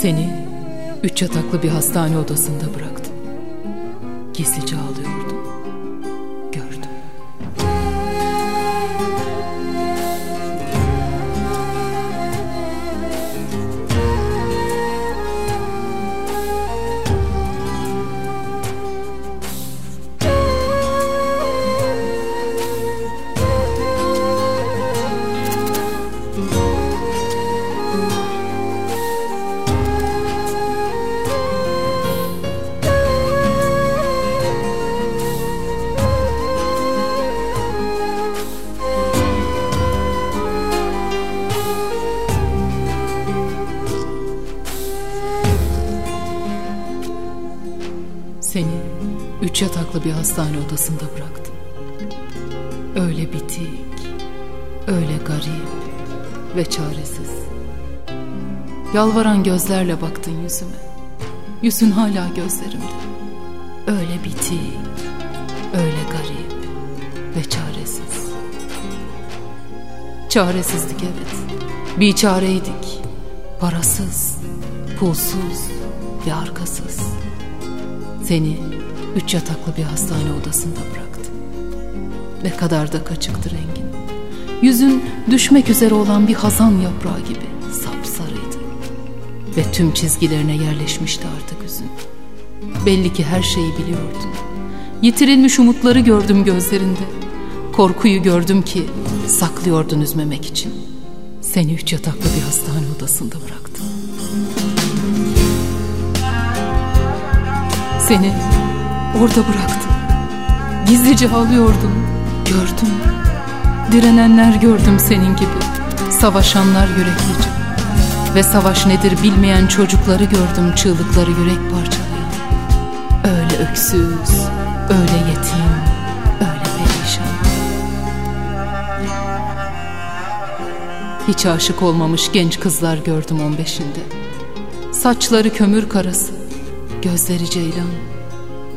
Seni üç yataklı bir hastane odasında bıraktım. Gizlice ağlıyordum. Seni üç yataklı bir hastane odasında bıraktım. Öyle bitik, öyle garip ve çaresiz. Yalvaran gözlerle baktın yüzüme. Yüzün hala gözlerimde. Öyle bitik, öyle garip ve çaresiz. Çaresizdik evet. Bir çareydik. Parasız, pulsuz ve arkasız. Seni üç yataklı bir hastane odasında bıraktım. Ne kadar da kaçıktı rengin. Yüzün düşmek üzere olan bir hazan yaprağı gibi sapsarıydı. Ve tüm çizgilerine yerleşmişti artık yüzün. Belli ki her şeyi biliyordun. Yitirilmiş umutları gördüm gözlerinde. Korkuyu gördüm ki saklıyordun üzmemek için. Seni üç yataklı bir hastane odasında bıraktım. Seni orada bıraktım. Gizlice ağlıyordun. Gördüm. Direnenler gördüm senin gibi. Savaşanlar yüreklice. Ve savaş nedir bilmeyen çocukları gördüm çığlıkları yürek parçalayan. Öyle öksüz, öyle yetim, öyle perişan. Hiç aşık olmamış genç kızlar gördüm on beşinde. Saçları kömür karası, gözleri ceylan.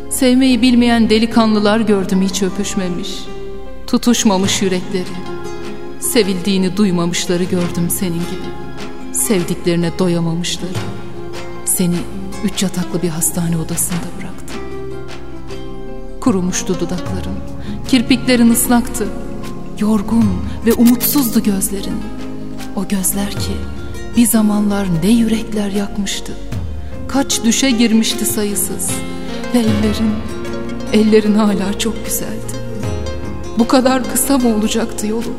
Sevmeyi bilmeyen delikanlılar gördüm hiç öpüşmemiş. Tutuşmamış yürekleri. Sevildiğini duymamışları gördüm senin gibi. Sevdiklerine doyamamışları. Seni üç yataklı bir hastane odasında bıraktım. Kurumuştu dudakların, kirpiklerin ıslaktı. Yorgun ve umutsuzdu gözlerin. O gözler ki bir zamanlar ne yürekler yakmıştı. Kaç düşe girmişti sayısız. Ve ellerin, ellerin hala çok güzeldi. Bu kadar kısa mı olacaktı yolu?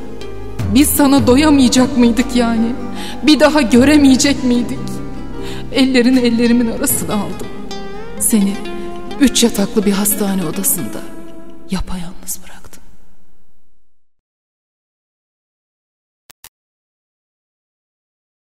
Biz sana doyamayacak mıydık yani? Bir daha göremeyecek miydik? Ellerin ellerimin arasına aldım. Seni üç yataklı bir hastane odasında yapayalnız bıraktım.